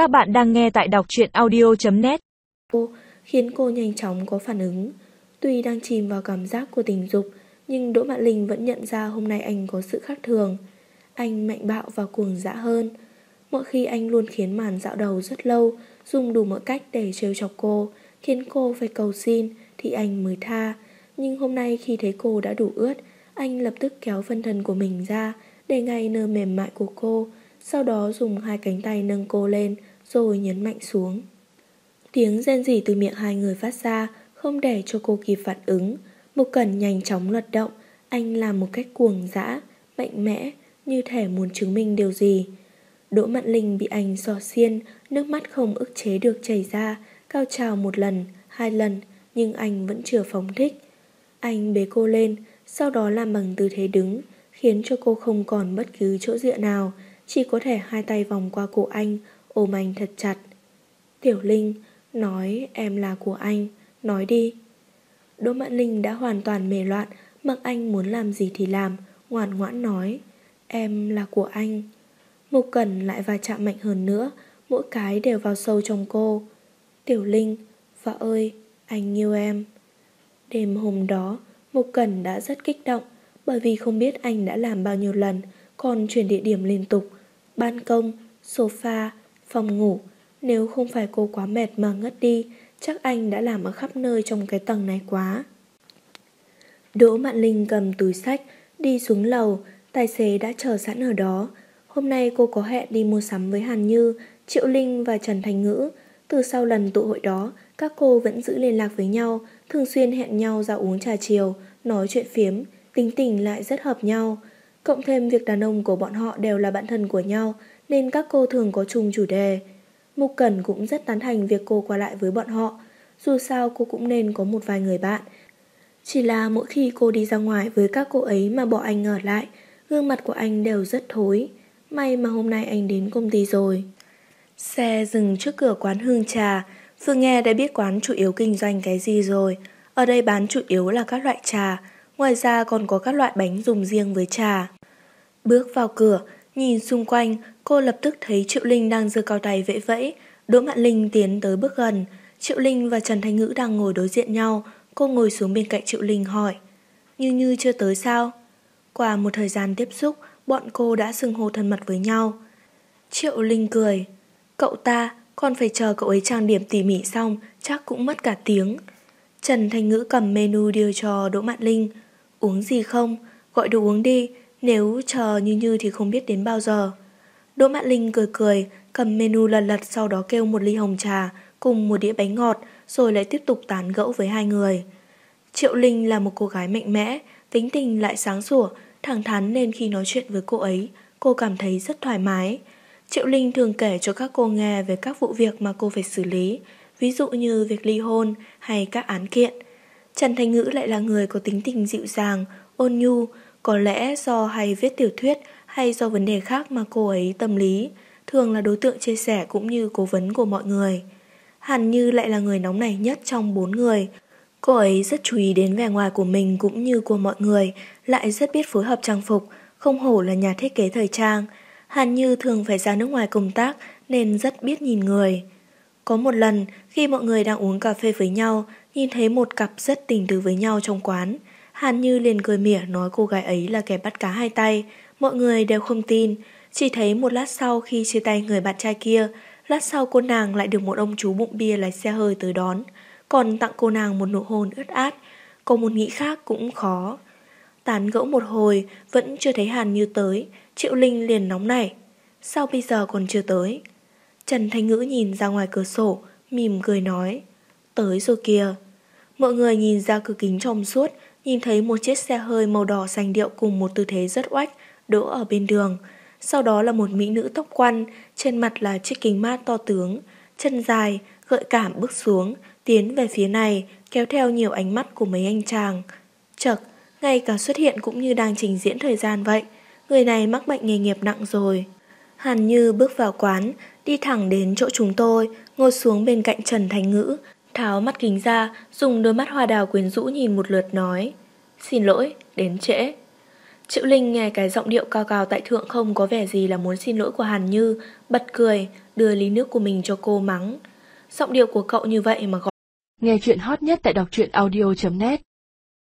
Các bạn đang nghe tại đọc truyện audio.net khiến cô nhanh chóng có phản ứng. Tuy đang chìm vào cảm giác của tình dục, nhưng Đỗ Mạn Linh vẫn nhận ra hôm nay anh có sự khác thường. Anh mạnh bạo và cuồng dã hơn. Mỗi khi anh luôn khiến màn dạo đầu rất lâu, dùng đủ mọi cách để trêu chọc cô, khiến cô phải cầu xin, thì anh mới tha. Nhưng hôm nay khi thấy cô đã đủ ướt, anh lập tức kéo phân thân của mình ra, để ngay nơi mềm mại của cô, sau đó dùng hai cánh tay nâng cô lên, rồi nhấn mạnh xuống. Tiếng rên rỉ từ miệng hai người phát ra, không để cho cô kịp phản ứng. Mục Cẩn nhanh chóng lật động, anh làm một cách cuồng dã, mạnh mẽ, như thể muốn chứng minh điều gì. Đỗ Mạn Linh bị anh sò xiên, nước mắt không ức chế được chảy ra, cao trào một lần, hai lần, nhưng anh vẫn chưa phóng thích. Anh bế cô lên, sau đó làm bằng tư thế đứng, khiến cho cô không còn bất cứ chỗ dựa nào, chỉ có thể hai tay vòng qua cổ anh, ôm anh thật chặt. Tiểu Linh, nói em là của anh, nói đi. Đỗ Mạn Linh đã hoàn toàn mề loạn, mặc anh muốn làm gì thì làm, ngoan ngoãn nói, em là của anh. Mục Cần lại va chạm mạnh hơn nữa, mỗi cái đều vào sâu trong cô. Tiểu Linh, vợ ơi, anh yêu em. Đêm hôm đó, Mục Cần đã rất kích động, bởi vì không biết anh đã làm bao nhiêu lần, còn chuyển địa điểm liên tục, ban công, sofa, phòng ngủ. Nếu không phải cô quá mệt mà ngất đi, chắc anh đã làm ở khắp nơi trong cái tầng này quá. Đỗ Mạn Linh cầm túi sách, đi xuống lầu, tài xế đã chờ sẵn ở đó. Hôm nay cô có hẹn đi mua sắm với Hàn Như, Triệu Linh và Trần Thành Ngữ. Từ sau lần tụ hội đó, các cô vẫn giữ liên lạc với nhau, thường xuyên hẹn nhau ra uống trà chiều, nói chuyện phiếm, tính tình lại rất hợp nhau. Cộng thêm việc đàn ông của bọn họ đều là bạn thân của nhau nên các cô thường có chung chủ đề. Mục Cẩn cũng rất tán thành việc cô qua lại với bọn họ. Dù sao cô cũng nên có một vài người bạn. Chỉ là mỗi khi cô đi ra ngoài với các cô ấy mà bỏ anh ở lại, gương mặt của anh đều rất thối. May mà hôm nay anh đến công ty rồi. Xe dừng trước cửa quán hương trà. Phương nghe đã biết quán chủ yếu kinh doanh cái gì rồi. Ở đây bán chủ yếu là các loại trà, ngoài ra còn có các loại bánh dùng riêng với trà. Bước vào cửa, nhìn xung quanh, cô lập tức thấy Triệu Linh đang giơ cao tay vẫy vẫy. Đỗ Mạn Linh tiến tới bước gần. Triệu Linh và Trần Thanh Ngữ đang ngồi đối diện nhau. Cô ngồi xuống bên cạnh Triệu Linh hỏi. Như Như chưa tới sao? Qua một thời gian tiếp xúc, bọn cô đã xưng hô thân mật với nhau. Triệu Linh cười. Cậu ta, còn phải chờ cậu ấy trang điểm tỉ mỉ xong, chắc cũng mất cả tiếng. Trần Thanh Ngữ cầm menu đưa cho Đỗ Mạn Linh. Uống gì không? Gọi đồ uống đi, nếu chờ như như thì không biết đến bao giờ. Đỗ Mạn Linh cười cười, cầm menu lật lật sau đó kêu một ly hồng trà cùng một đĩa bánh ngọt rồi lại tiếp tục tán gẫu với hai người. Triệu Linh là một cô gái mạnh mẽ, tính tình lại sáng sủa, thẳng thắn nên khi nói chuyện với cô ấy, cô cảm thấy rất thoải mái. Triệu Linh thường kể cho các cô nghe về các vụ việc mà cô phải xử lý, ví dụ như việc ly hôn hay các án kiện. Trần Thanh Ngữ lại là người có tính tình dịu dàng, ôn nhu, có lẽ do hay viết tiểu thuyết hay do vấn đề khác mà cô ấy tâm lý, thường là đối tượng chia sẻ cũng như cố vấn của mọi người. Hàn Như lại là người nóng nảy nhất trong bốn người. Cô ấy rất chú ý đến vẻ ngoài của mình cũng như của mọi người, lại rất biết phối hợp trang phục, không hổ là nhà thiết kế thời trang. Hàn Như thường phải ra nước ngoài công tác nên rất biết nhìn người. Có một lần, khi mọi người đang uống cà phê với nhau, nhìn thấy một cặp rất tình tứ với nhau trong quán. Hàn Như liền cười mỉa nói cô gái ấy là kẻ bắt cá hai tay. Mọi người đều không tin. Chỉ thấy một lát sau khi chia tay người bạn trai kia, lát sau cô nàng lại được một ông chú bụng bia lái xe hơi tới đón. Còn tặng cô nàng một nụ hôn ướt át. Có một nghĩ khác cũng khó. Tán gẫu một hồi, vẫn chưa thấy Hàn Như tới. Triệu Linh liền nóng nảy. Sao bây giờ còn chưa tới? Trần Thanh Ngữ nhìn ra ngoài cửa sổ, mỉm cười nói. Tới rồi kìa. Mọi người nhìn ra cửa kính trong suốt, nhìn thấy một chiếc xe hơi màu đỏ sành điệu cùng một tư thế rất oách, đỗ ở bên đường. Sau đó là một mỹ nữ tóc quăn, trên mặt là chiếc kính mát to tướng, chân dài, gợi cảm bước xuống, tiến về phía này, kéo theo nhiều ánh mắt của mấy anh chàng. Chật, ngay cả xuất hiện cũng như đang trình diễn thời gian vậy, người này mắc bệnh nghề nghiệp nặng rồi. Hàn Như bước vào quán, đi thẳng đến chỗ chúng tôi, ngồi xuống bên cạnh Trần Thành Ngữ, tháo mắt kính ra, dùng đôi mắt hoa đào quyến rũ nhìn một lượt nói. Xin lỗi, đến trễ. Triệu Linh nghe cái giọng điệu cao cao tại thượng không có vẻ gì là muốn xin lỗi của Hàn Như, bật cười, đưa ly nước của mình cho cô mắng. Giọng điệu của cậu như vậy mà gọi. Nghe chuyện hot nhất tại đọc truyện audio.net